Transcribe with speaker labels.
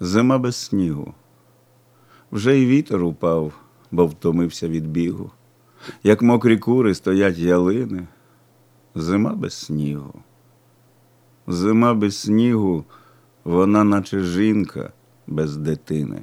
Speaker 1: Зима без снігу. Вже й вітер упав, бо втомився від бігу. Як мокрі кури стоять ялини. Зима без снігу. Зима без снігу, вона наче жінка без дитини.